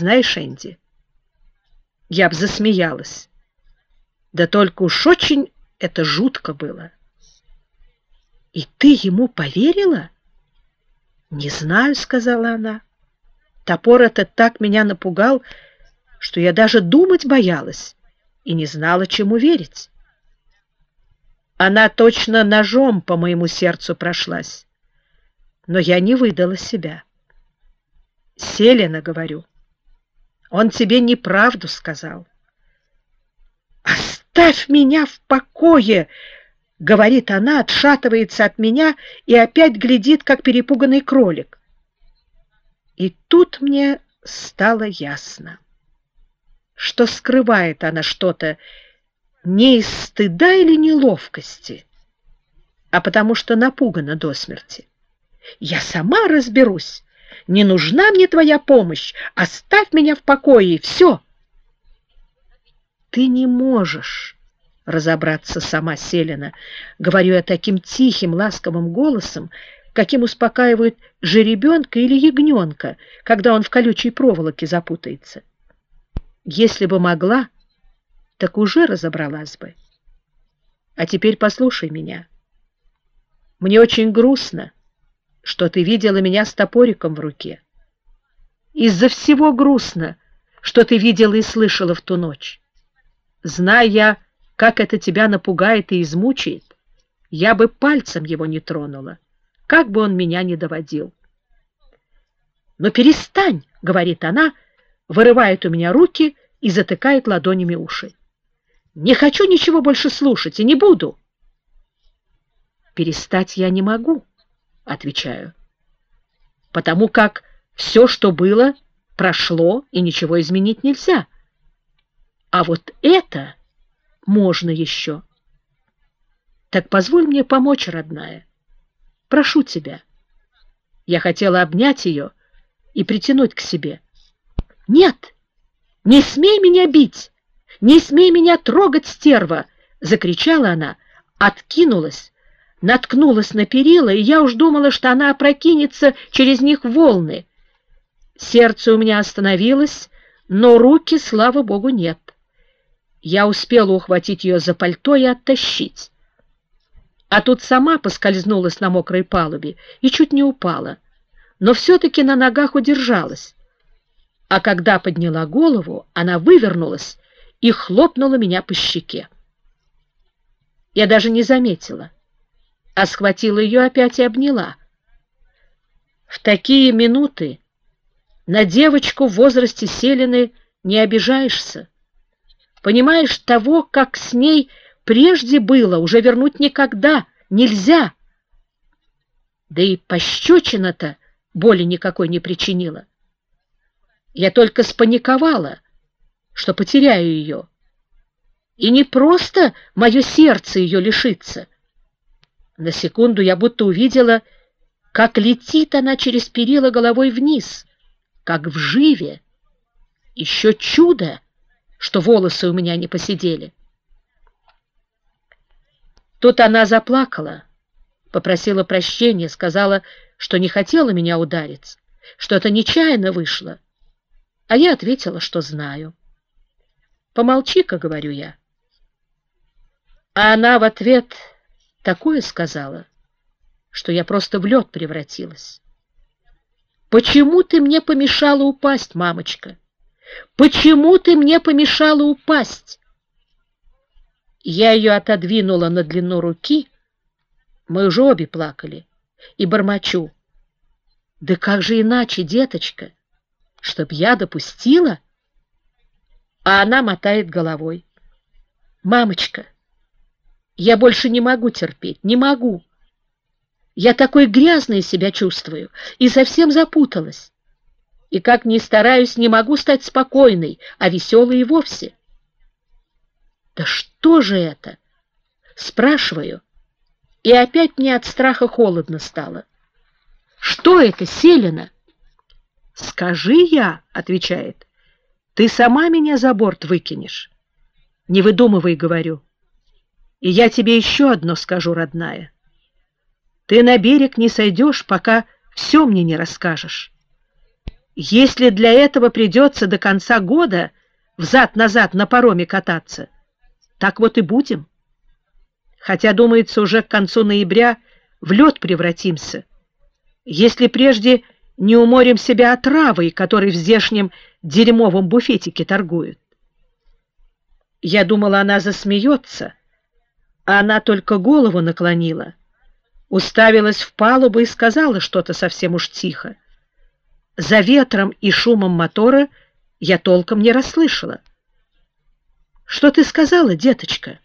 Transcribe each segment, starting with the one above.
Знаешь, Энди, я б засмеялась. Да только уж очень это жутко было. И ты ему поверила? Не знаю, сказала она. Топор этот так меня напугал, что я даже думать боялась и не знала, чему верить. Она точно ножом по моему сердцу прошлась, но я не выдала себя. Селена, говорю, он тебе неправду сказал. «Оставь меня в покое!» — говорит она, отшатывается от меня и опять глядит, как перепуганный кролик. И тут мне стало ясно, что скрывает она что-то не из стыда или неловкости, а потому что напугана до смерти. Я сама разберусь. Не нужна мне твоя помощь. Оставь меня в покое, и все. Ты не можешь разобраться сама, Селена, говорю я таким тихим, ласковым голосом, каким успокаивают жеребенка или ягненка, когда он в колючей проволоке запутается. Если бы могла, так уже разобралась бы. А теперь послушай меня. Мне очень грустно, что ты видела меня с топориком в руке. Из-за всего грустно, что ты видела и слышала в ту ночь. Зная, как это тебя напугает и измучает, я бы пальцем его не тронула, как бы он меня не доводил. «Но перестань!» — говорит она, вырывает у меня руки и затыкает ладонями уши. «Не хочу ничего больше слушать и не буду!» «Перестать я не могу», — отвечаю, «потому как все, что было, прошло, и ничего изменить нельзя». А вот это можно еще. Так позволь мне помочь, родная. Прошу тебя. Я хотела обнять ее и притянуть к себе. Нет, не смей меня бить, не смей меня трогать, стерва! Закричала она, откинулась, наткнулась на перила, и я уж думала, что она опрокинется через них волны. Сердце у меня остановилось, но руки, слава богу, нет. Я успела ухватить ее за пальто и оттащить. А тут сама поскользнулась на мокрой палубе и чуть не упала, но все-таки на ногах удержалась. А когда подняла голову, она вывернулась и хлопнула меня по щеке. Я даже не заметила, а схватила ее опять и обняла. В такие минуты на девочку в возрасте Селины не обижаешься. Понимаешь, того, как с ней прежде было, уже вернуть никогда нельзя. Да и пощечина-то боли никакой не причинила. Я только спаниковала, что потеряю ее. И не просто мое сердце ее лишится. На секунду я будто увидела, как летит она через перила головой вниз, как в живе. Еще чудо! что волосы у меня не посидели. Тут она заплакала, попросила прощения, сказала, что не хотела меня ударить, что это нечаянно вышло. А я ответила, что знаю. «Помолчи-ка», — говорю я. А она в ответ такое сказала, что я просто в лед превратилась. «Почему ты мне помешала упасть, мамочка?» Почему ты мне помешала упасть? Я ее отодвинула на длину руки, мы уже обе плакали, и бормочу. Да как же иначе, деточка, чтоб я допустила? А она мотает головой. Мамочка, я больше не могу терпеть, не могу. Я такой грязной себя чувствую и совсем запуталась и, как ни стараюсь, не могу стать спокойной, а веселой и вовсе. Да что же это? Спрашиваю, и опять мне от страха холодно стало. Что это, Селина? Скажи я, отвечает, ты сама меня за борт выкинешь. Не выдумывай, говорю. И я тебе еще одно скажу, родная. Ты на берег не сойдешь, пока все мне не расскажешь. Если для этого придется до конца года взад-назад на пароме кататься, так вот и будем. Хотя, думается, уже к концу ноября в лед превратимся, если прежде не уморим себя отравой, которой в здешнем дерьмовом буфетике торгуют. Я думала, она засмеется, а она только голову наклонила, уставилась в палубу и сказала что-то совсем уж тихо. За ветром и шумом мотора я толком не расслышала. «Что ты сказала, деточка?»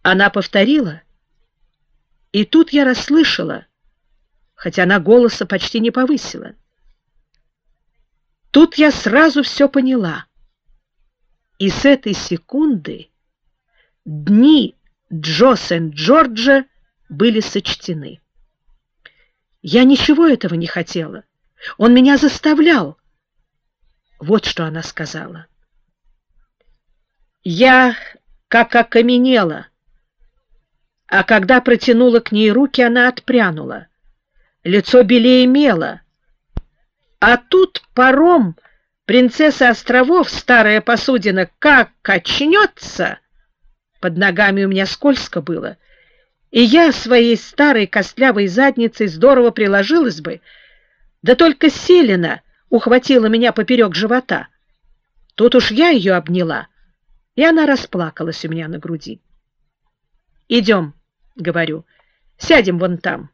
Она повторила, и тут я расслышала, хотя она голоса почти не повысила. Тут я сразу все поняла. И с этой секунды дни Джо Сент-Джорджа были сочтены. Я ничего этого не хотела. Он меня заставлял. Вот что она сказала. Я как окаменела, а когда протянула к ней руки, она отпрянула. Лицо белее мела. А тут паром принцесса островов, старая посудина, как качнется! Под ногами у меня скользко было, и я своей старой костлявой задницей здорово приложилась бы, да только Селина ухватила меня поперек живота. Тут уж я ее обняла, и она расплакалась у меня на груди. «Идем», — говорю, — «сядем вон там».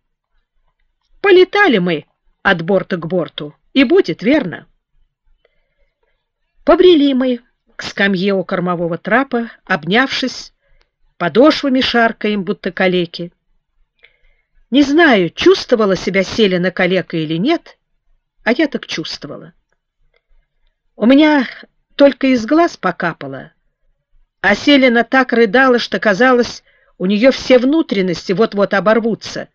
Полетали мы от борта к борту, и будет, верно? Побрели мы к скамье у кормового трапа, обнявшись, подошвами шаркаем, будто калеки. Не знаю, чувствовала себя Селина калека или нет, а я так чувствовала. У меня только из глаз покапало, а Селина так рыдала, что казалось, у нее все внутренности вот-вот оборвутся,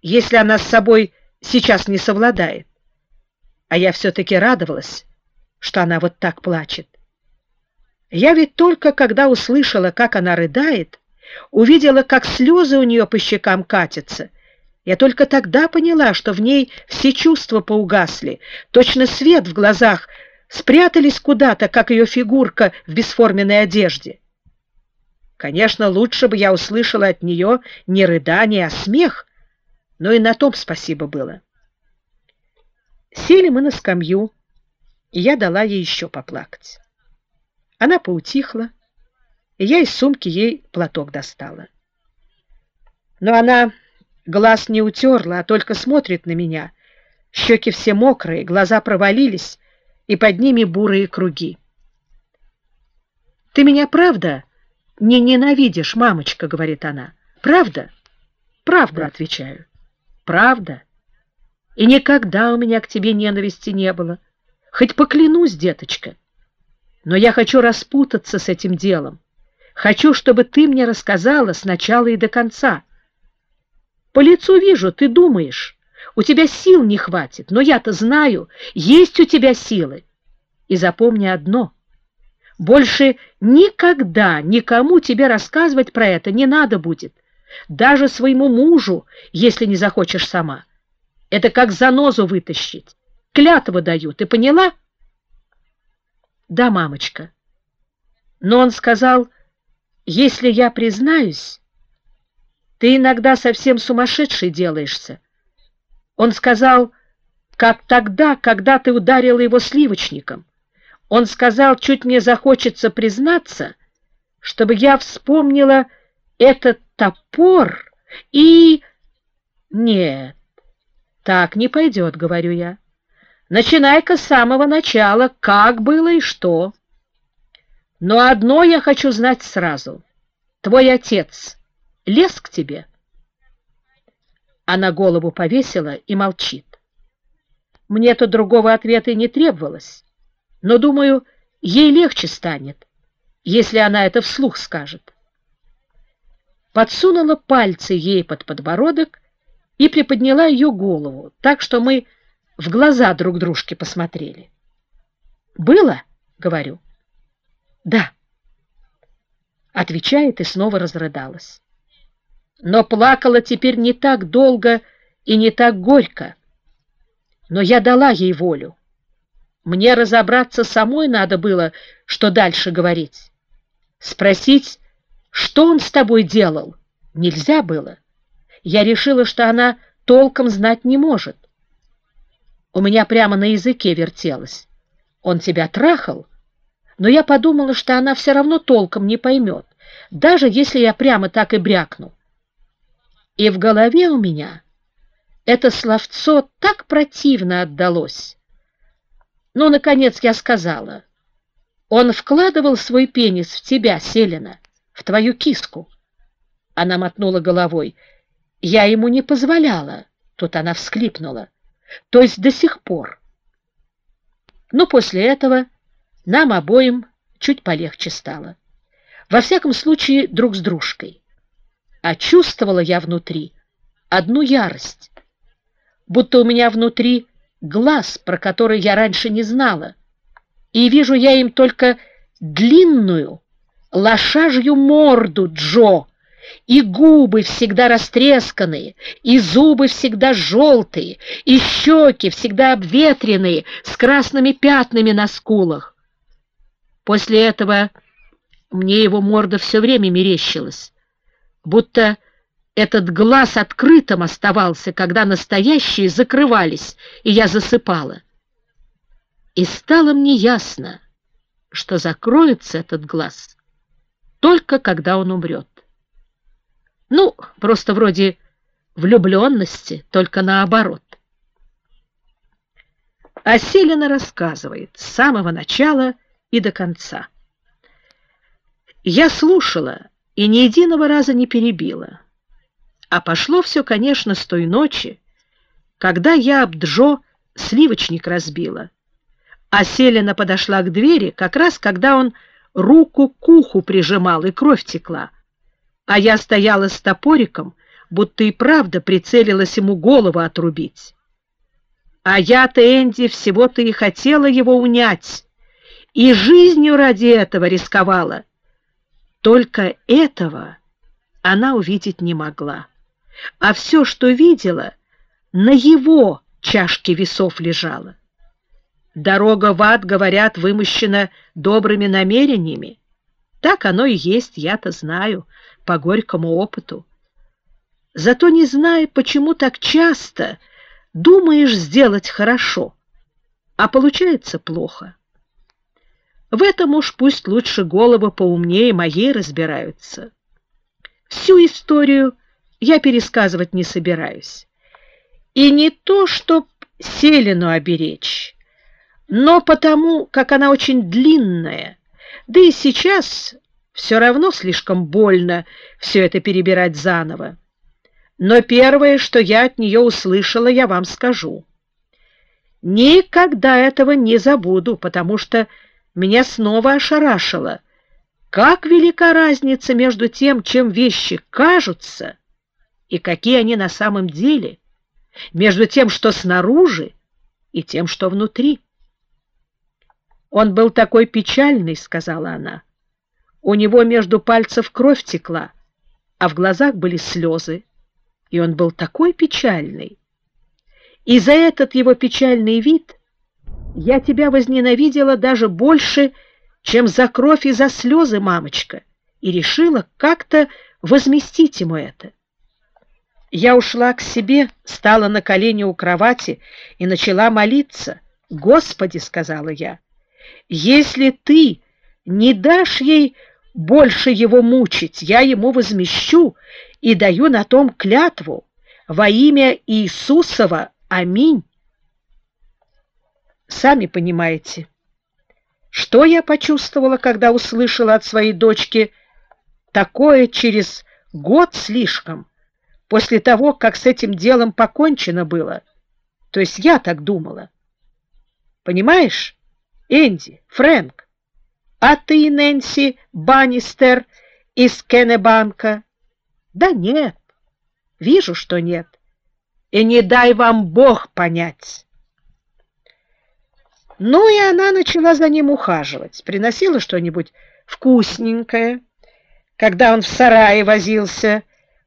если она с собой сейчас не совладает. А я все-таки радовалась, что она вот так плачет. Я ведь только когда услышала, как она рыдает, увидела, как слезы у нее по щекам катятся, я только тогда поняла, что в ней все чувства поугасли, точно свет в глазах спрятались куда-то, как ее фигурка в бесформенной одежде. Конечно, лучше бы я услышала от нее не рыдание, а смех, но и на том спасибо было. Сели мы на скамью, и я дала ей еще поплакать. Она поутихла, и я из сумки ей платок достала. Но она глаз не утерла, а только смотрит на меня. Щеки все мокрые, глаза провалились, и под ними бурые круги. «Ты меня правда не ненавидишь, мамочка?» — говорит она. «Правда?» «Правда», — отвечаю. «Правда?» И никогда у меня к тебе ненависти не было. Хоть поклянусь, деточка. Но я хочу распутаться с этим делом. Хочу, чтобы ты мне рассказала сначала и до конца. По лицу вижу, ты думаешь, у тебя сил не хватит, но я-то знаю, есть у тебя силы. И запомни одно. Больше никогда никому тебе рассказывать про это не надо будет. Даже своему мужу, если не захочешь сама. Это как занозу вытащить. Клятву даю, ты поняла? Да, мамочка. Но он сказал, если я признаюсь, ты иногда совсем сумасшедший делаешься. Он сказал, как тогда, когда ты ударила его сливочником. Он сказал, чуть мне захочется признаться, чтобы я вспомнила этот топор и... Нет, так не пойдет, говорю я. Начинай-ка с самого начала, как было и что. Но одно я хочу знать сразу. Твой отец лез к тебе? Она голову повесила и молчит. Мне-то другого ответа и не требовалось, но, думаю, ей легче станет, если она это вслух скажет. Подсунула пальцы ей под подбородок и приподняла ее голову, так что мы в глаза друг дружке посмотрели. «Было?» — говорю. «Да». Отвечает и снова разрыдалась. Но плакала теперь не так долго и не так горько. Но я дала ей волю. Мне разобраться самой надо было, что дальше говорить. Спросить, что он с тобой делал, нельзя было. Я решила, что она толком знать не может. У меня прямо на языке вертелось. Он тебя трахал? Но я подумала, что она все равно толком не поймет, даже если я прямо так и брякну. И в голове у меня это словцо так противно отдалось. Ну, наконец, я сказала. Он вкладывал свой пенис в тебя, Селина, в твою киску. Она мотнула головой. Я ему не позволяла. Тут она всклипнула. То есть до сих пор. Но после этого нам обоим чуть полегче стало. Во всяком случае, друг с дружкой. А чувствовала я внутри одну ярость будто у меня внутри глаз, про который я раньше не знала, и вижу я им только длинную лошажью морду Джо, и губы всегда растресканные, и зубы всегда желтые, и щеки всегда обветренные, с красными пятнами на скулах. После этого мне его морда все время мерещилась, будто этот глаз открытым оставался, когда настоящие закрывались, и я засыпала. И стало мне ясно, что закроется этот глаз только когда он умрет. Ну, просто вроде влюбленности, только наоборот. А Селина рассказывает с самого начала и до конца. Я слушала и ни единого раза не перебила. А пошло все, конечно, с той ночи, когда я об Джо сливочник разбила. А Селина подошла к двери, как раз когда он руку к уху прижимал, и кровь текла. А я стояла с топориком, будто и правда прицелилась ему голову отрубить. А я-то, Энди, всего-то и хотела его унять, и жизнью ради этого рисковала. Только этого она увидеть не могла а все, что видела, на его чашке весов лежало. Дорога в ад, говорят, вымощена добрыми намерениями. Так оно и есть, я-то знаю, по горькому опыту. Зато не знаю, почему так часто думаешь сделать хорошо, а получается плохо. В этом уж пусть лучше головы поумнее моей разбираются. Всю историю я пересказывать не собираюсь. И не то, чтоб Селину оберечь, но потому, как она очень длинная, да и сейчас все равно слишком больно все это перебирать заново. Но первое, что я от нее услышала, я вам скажу. Никогда этого не забуду, потому что меня снова ошарашило. Как велика разница между тем, чем вещи кажутся, и какие они на самом деле, между тем, что снаружи, и тем, что внутри. «Он был такой печальный», — сказала она. «У него между пальцев кровь текла, а в глазах были слезы, и он был такой печальный. И за этот его печальный вид я тебя возненавидела даже больше, чем за кровь и за слезы, мамочка, и решила как-то возместить ему это. Я ушла к себе, стала на колени у кровати и начала молиться. «Господи!» — сказала я, — «если ты не дашь ей больше его мучить, я ему возмещу и даю на том клятву во имя Иисусова. Аминь!» Сами понимаете, что я почувствовала, когда услышала от своей дочки такое через год слишком — после того, как с этим делом покончено было. То есть я так думала. Понимаешь, Энди, Фрэнк, а ты, Нэнси Баннистер из Кеннебанка? Да нет, вижу, что нет. И не дай вам Бог понять. Ну и она начала за ним ухаживать, приносила что-нибудь вкусненькое. Когда он в сарае возился,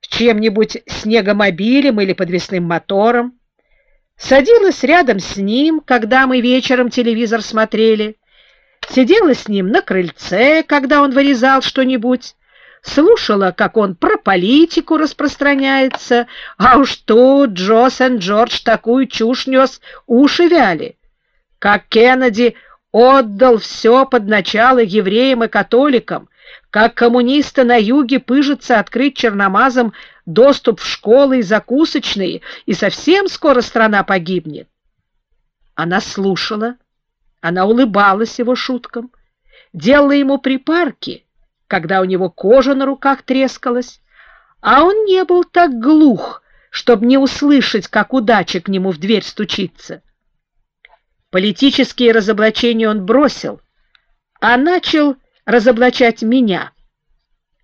чем-нибудь снегомобилем или подвесным мотором. садилась рядом с ним, когда мы вечером телевизор смотрели, сидела с ним на крыльце, когда он вырезал что-нибудь, слушала, как он про политику распространяется, а уж тут Джо Сент-Джордж такую чушь нес, уши вяли. Как Кеннеди отдал все под начало евреям и католикам, как коммунисты на юге пыжатся открыть черномазам доступ в школы и закусочные, и совсем скоро страна погибнет. Она слушала, она улыбалась его шуткам, делала ему припарки, когда у него кожа на руках трескалась, а он не был так глух, чтобы не услышать, как удача к нему в дверь стучится. Политические разоблачения он бросил, а начал разоблачать меня.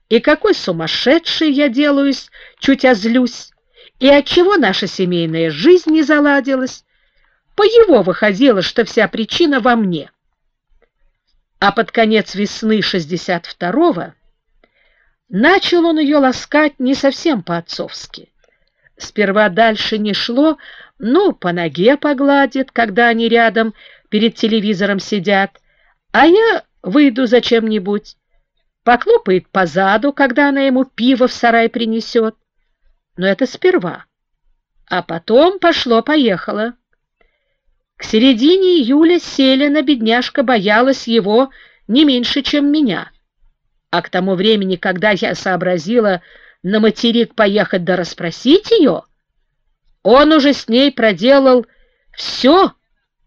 И какой сумасшедший я делаюсь, чуть озлюсь, и отчего наша семейная жизнь не заладилась. По его выходило, что вся причина во мне. А под конец весны 62-го начал он ее ласкать не совсем по-отцовски. Сперва дальше не шло, ну, по ноге погладит, когда они рядом перед телевизором сидят, а я выйду за чем-нибудь. Поклопает по заду, когда она ему пиво в сарай принесет. Но это сперва. А потом пошло-поехало. К середине июля Селина, бедняжка, боялась его не меньше, чем меня. А к тому времени, когда я сообразила на материк поехать да расспросить ее, он уже с ней проделал все,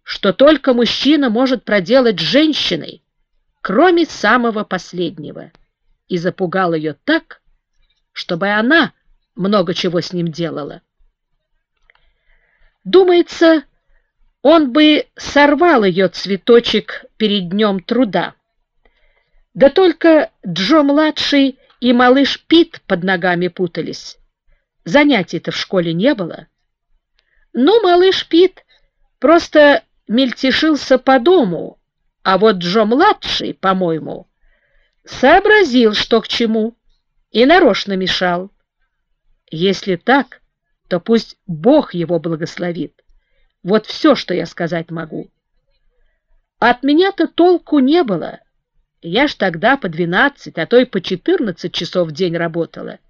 что только мужчина может проделать с женщиной, кроме самого последнего, и запугал ее так, чтобы она много чего с ним делала. Думается, он бы сорвал ее цветочек перед днем труда. Да только Джо-младший и малыш Пит под ногами путались. Занятий-то в школе не было. Ну, малыш Пит просто мельтешился по дому, а вот Джо-младший, по-моему, сообразил, что к чему, и нарочно мешал. Если так, то пусть Бог его благословит. Вот все, что я сказать могу. От меня-то толку не было. Я ж тогда по двенадцать, а то и по четырнадцать часов в день работала.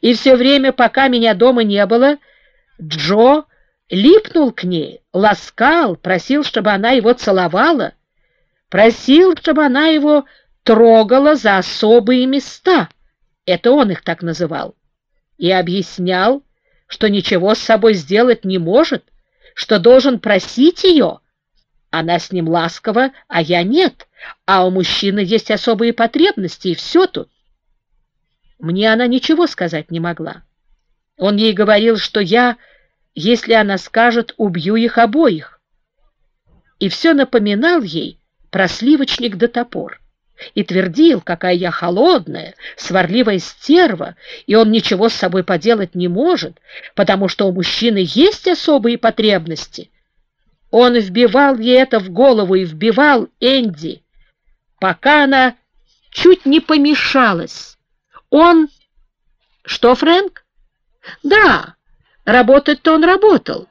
И все время, пока меня дома не было, Джо липнул к ней, ласкал, просил, чтобы она его целовала, просил, чтобы она его трогала за особые места, это он их так называл, и объяснял, что ничего с собой сделать не может, что должен просить ее. Она с ним ласкова, а я нет, а у мужчины есть особые потребности, и все тут. Мне она ничего сказать не могла. Он ей говорил, что я, если она скажет, убью их обоих. И все напоминал ей, про сливочник да топор и твердил, какая я холодная, сварливая стерва, и он ничего с собой поделать не может, потому что у мужчины есть особые потребности. Он вбивал ей это в голову и вбивал Энди, пока она чуть не помешалась. Он... Что, Фрэнк? Да, работать-то он работал,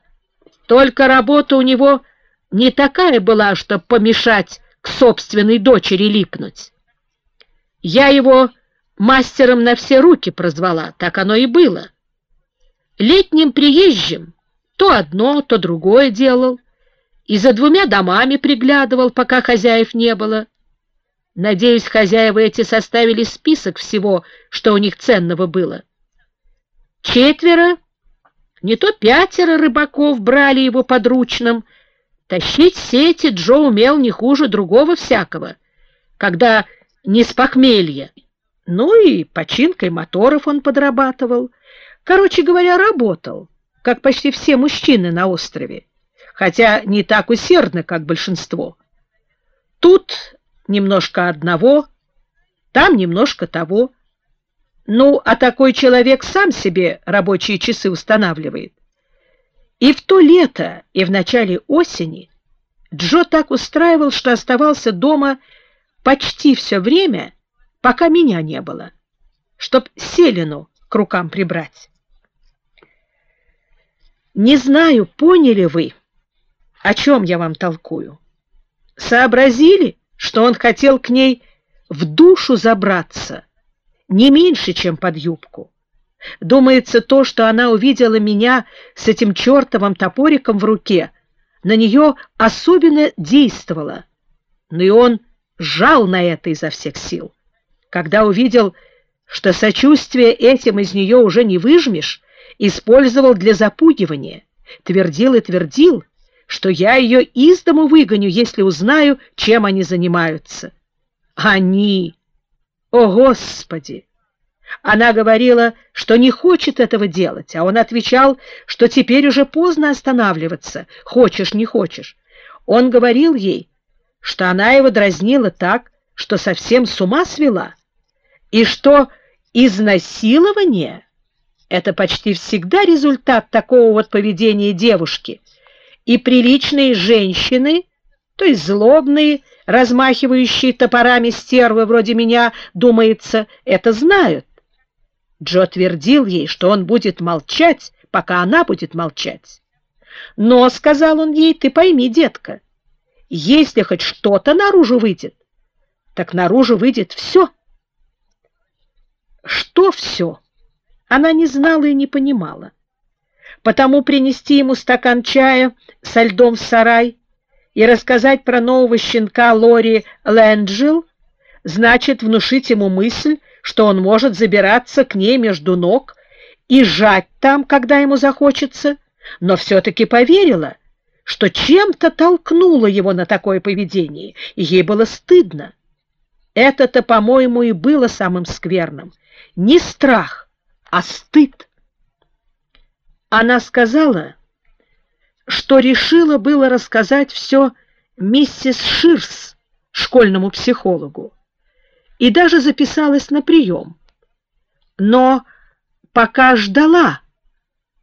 только работа у него не такая была, чтобы помешать к собственной дочери липнуть. Я его мастером на все руки прозвала, так оно и было. Летним приезжим то одно, то другое делал, и за двумя домами приглядывал, пока хозяев не было. Надеюсь, хозяева эти составили список всего, что у них ценного было. Четверо, не то пятеро рыбаков брали его подручным, Тащить сети Джо умел не хуже другого всякого, когда не с похмелья. Ну и починкой моторов он подрабатывал. Короче говоря, работал, как почти все мужчины на острове, хотя не так усердно, как большинство. Тут немножко одного, там немножко того. Ну, а такой человек сам себе рабочие часы устанавливает. И в то лето, и в начале осени Джо так устраивал, что оставался дома почти все время, пока меня не было, чтоб Селину к рукам прибрать. Не знаю, поняли вы, о чем я вам толкую. Сообразили, что он хотел к ней в душу забраться, не меньше, чем под юбку. Думается, то, что она увидела меня с этим чертовым топориком в руке, на нее особенно действовало. Но и он жал на это изо всех сил. Когда увидел, что сочувствие этим из нее уже не выжмешь, использовал для запугивания, твердил и твердил, что я ее из дому выгоню, если узнаю, чем они занимаются. Они! О, Господи! Она говорила, что не хочет этого делать, а он отвечал, что теперь уже поздно останавливаться, хочешь, не хочешь. Он говорил ей, что она его дразнила так, что совсем с ума свела, и что изнасилование — это почти всегда результат такого вот поведения девушки, и приличные женщины, то есть злобные, размахивающие топорами стервы вроде меня, думается, это знают. Джо твердил ей, что он будет молчать, пока она будет молчать. «Но, — сказал он ей, — ты пойми, детка, если хоть что-то наружу выйдет, так наружу выйдет все». Что все? Она не знала и не понимала. Потому принести ему стакан чая со льдом в сарай и рассказать про нового щенка Лори Лэнджил значит внушить ему мысль, что он может забираться к ней между ног и жать там, когда ему захочется, но все-таки поверила, что чем-то толкнуло его на такое поведение, и ей было стыдно. Это-то, по-моему, и было самым скверным. Не страх, а стыд. Она сказала, что решила было рассказать все миссис Ширс, школьному психологу и даже записалась на прием. Но пока ждала,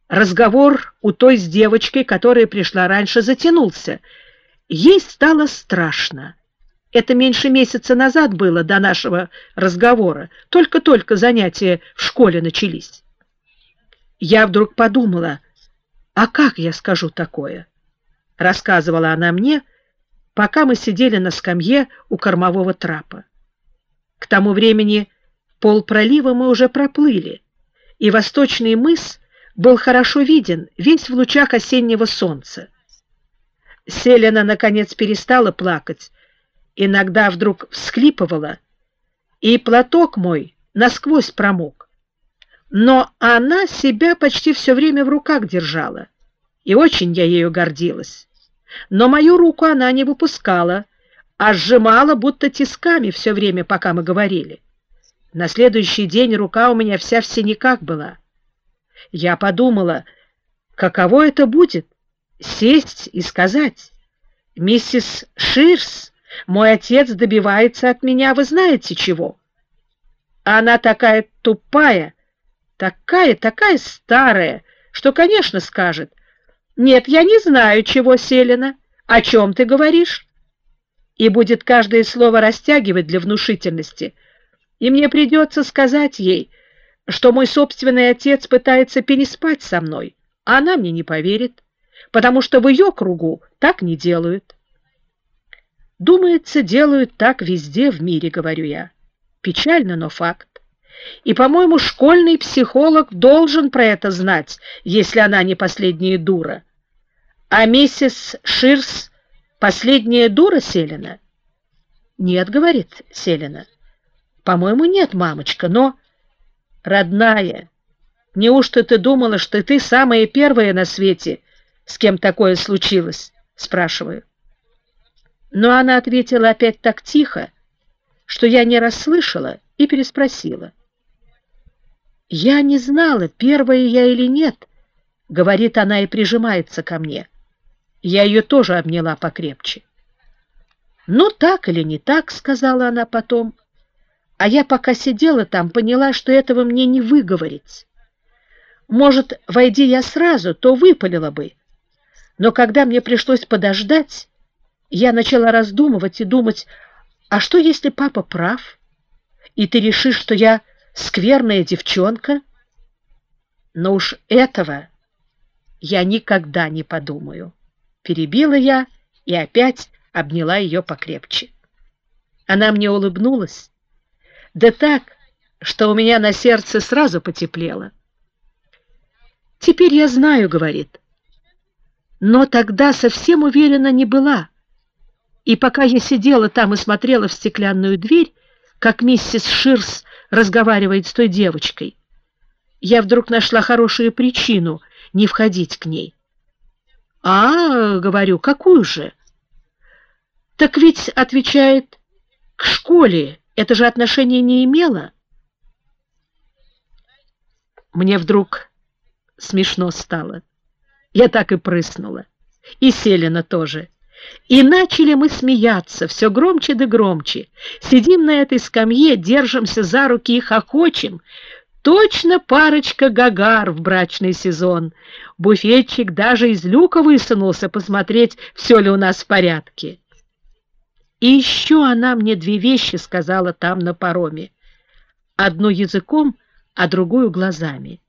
разговор у той с девочкой, которая пришла раньше, затянулся. Ей стало страшно. Это меньше месяца назад было до нашего разговора. Только-только занятия в школе начались. Я вдруг подумала, а как я скажу такое? Рассказывала она мне, пока мы сидели на скамье у кормового трапа. К тому времени пол пролива мы уже проплыли, и восточный мыс был хорошо виден, весь в лучах осеннего солнца. Селена, наконец, перестала плакать, иногда вдруг всхлипывала, и платок мой насквозь промок. Но она себя почти все время в руках держала, и очень я ею гордилась. Но мою руку она не выпускала, а сжимала будто тисками все время, пока мы говорили. На следующий день рука у меня вся в синяках была. Я подумала, каково это будет — сесть и сказать, «Миссис Ширс, мой отец добивается от меня, вы знаете чего?» Она такая тупая, такая, такая старая, что, конечно, скажет, «Нет, я не знаю, чего, Селена. О чем ты говоришь?» и будет каждое слово растягивать для внушительности, и мне придется сказать ей, что мой собственный отец пытается переспать со мной, а она мне не поверит, потому что в ее кругу так не делают. Думается, делают так везде в мире, говорю я. Печально, но факт. И, по-моему, школьный психолог должен про это знать, если она не последняя дура. А миссис Ширс Последняя дура Селина? Нет, говорит Селина. По-моему, нет, мамочка, но... Родная, неужто ты думала, что ты самая первая на свете, с кем такое случилось? Спрашиваю. Но она ответила опять так тихо, что я не расслышала и переспросила. «Я не знала, первая я или нет», — говорит она и прижимается ко мне. Я ее тоже обняла покрепче. «Ну, так или не так», — сказала она потом. А я пока сидела там, поняла, что этого мне не выговорить. Может, войди я сразу, то выпалила бы. Но когда мне пришлось подождать, я начала раздумывать и думать, а что, если папа прав, и ты решишь, что я скверная девчонка? Но уж этого я никогда не подумаю. Перебила я и опять обняла ее покрепче. Она мне улыбнулась, да так, что у меня на сердце сразу потеплело. «Теперь я знаю», — говорит, — «но тогда совсем уверена не была. И пока я сидела там и смотрела в стеклянную дверь, как миссис Ширс разговаривает с той девочкой, я вдруг нашла хорошую причину не входить к ней. «А, — говорю, — какую же?» «Так ведь, — отвечает, — к школе это же отношение не имело». Мне вдруг смешно стало. Я так и прыснула. И Селина тоже. И начали мы смеяться, все громче да громче. Сидим на этой скамье, держимся за руки и хохочем. Точно парочка гагар в брачный сезон. Буфетчик даже из люка высунулся посмотреть, все ли у нас в порядке. И еще она мне две вещи сказала там на пароме. Одну языком, а другую глазами.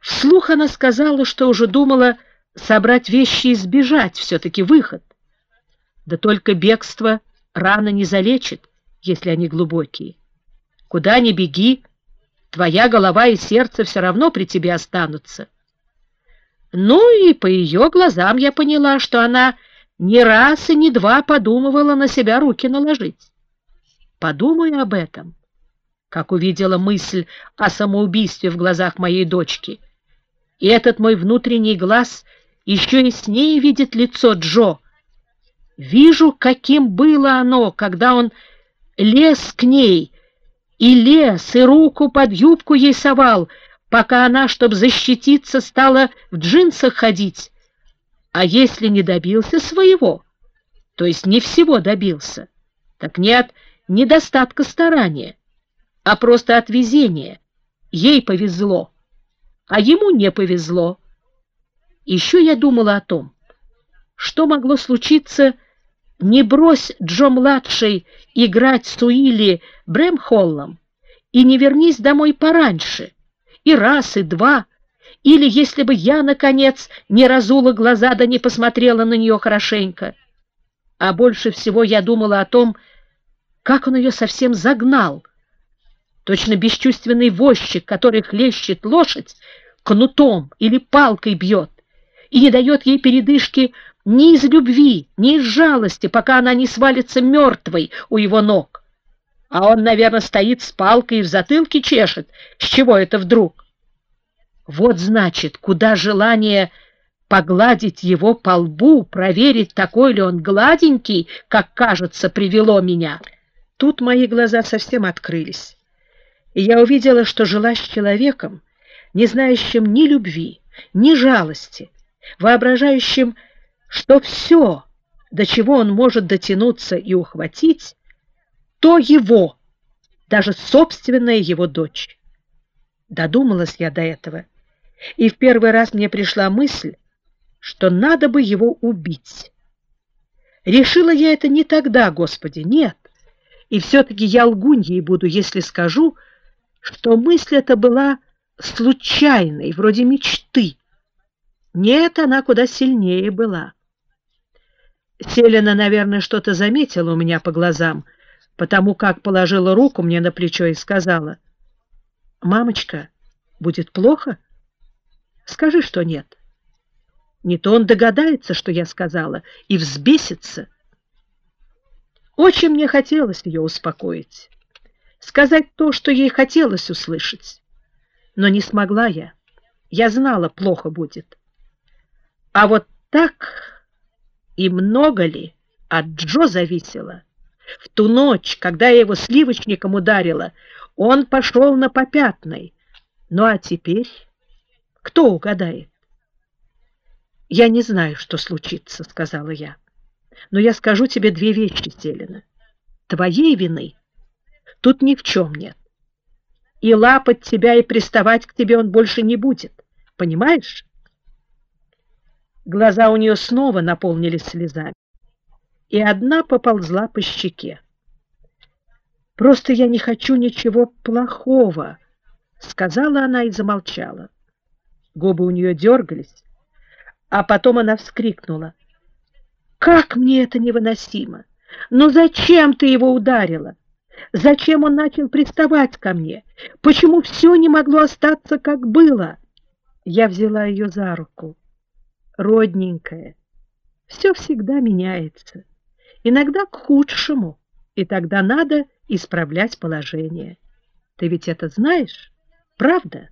Вслух она сказала, что уже думала собрать вещи и сбежать, все-таки выход. Да только бегство рано не залечит, если они глубокие. Куда ни беги, твоя голова и сердце все равно при тебе останутся. Ну и по ее глазам я поняла, что она ни раз и ни два подумывала на себя руки наложить. Подумаю об этом, как увидела мысль о самоубийстве в глазах моей дочки. И этот мой внутренний глаз еще яснее видит лицо Джо, Вижу, каким было оно, когда он лез к ней, и лез, и руку под юбку ей совал, пока она, чтобы защититься, стала в джинсах ходить. А если не добился своего, то есть не всего добился, так нет недостатка старания, а просто от везения. Ей повезло, а ему не повезло. Еще я думала о том, что могло случиться, не брось Джо-младший играть с Уилли Брэмхоллом и не вернись домой пораньше, и раз, и два, или если бы я, наконец, не разула глаза да не посмотрела на нее хорошенько. А больше всего я думала о том, как он ее совсем загнал. Точно бесчувственный возчик, который хлещет лошадь, кнутом или палкой бьет и не дает ей передышки ни из любви, ни из жалости, пока она не свалится мертвой у его ног. А он, наверное, стоит с палкой и в затылке чешет. С чего это вдруг? Вот, значит, куда желание погладить его по лбу, проверить, такой ли он гладенький, как кажется, привело меня. Тут мои глаза совсем открылись, и я увидела, что жила с человеком, не знающим ни любви, ни жалости, воображающим, что все, до чего он может дотянуться и ухватить, то его, даже собственная его дочь. Додумалась я до этого, и в первый раз мне пришла мысль, что надо бы его убить. Решила я это не тогда, Господи, нет, и все-таки я лгуньей буду, если скажу, что мысль эта была случайной, вроде мечты. Нет, она куда сильнее была. Селена, наверное, что-то заметила у меня по глазам, потому как положила руку мне на плечо и сказала, «Мамочка, будет плохо? Скажи, что нет». Не то он догадается, что я сказала, и взбесится. Очень мне хотелось ее успокоить, сказать то, что ей хотелось услышать. Но не смогла я. Я знала, плохо будет. А вот так и много ли от Джо зависело? В ту ночь, когда я его сливочником ударила, он пошел на попятной. Ну а теперь кто угадает? «Я не знаю, что случится», — сказала я. «Но я скажу тебе две вещи, Селина. Твоей вины тут ни в чем нет. И лапать тебя и приставать к тебе он больше не будет. Понимаешь?» Глаза у нее снова наполнились слезами, и одна поползла по щеке. «Просто я не хочу ничего плохого», — сказала она и замолчала. Губы у нее дергались, А потом она вскрикнула. «Как мне это невыносимо! Но зачем ты его ударила? Зачем он начал приставать ко мне? Почему все не могло остаться, как было?» Я взяла ее за руку. «Родненькая, все всегда меняется, иногда к худшему, и тогда надо исправлять положение. Ты ведь это знаешь, правда?»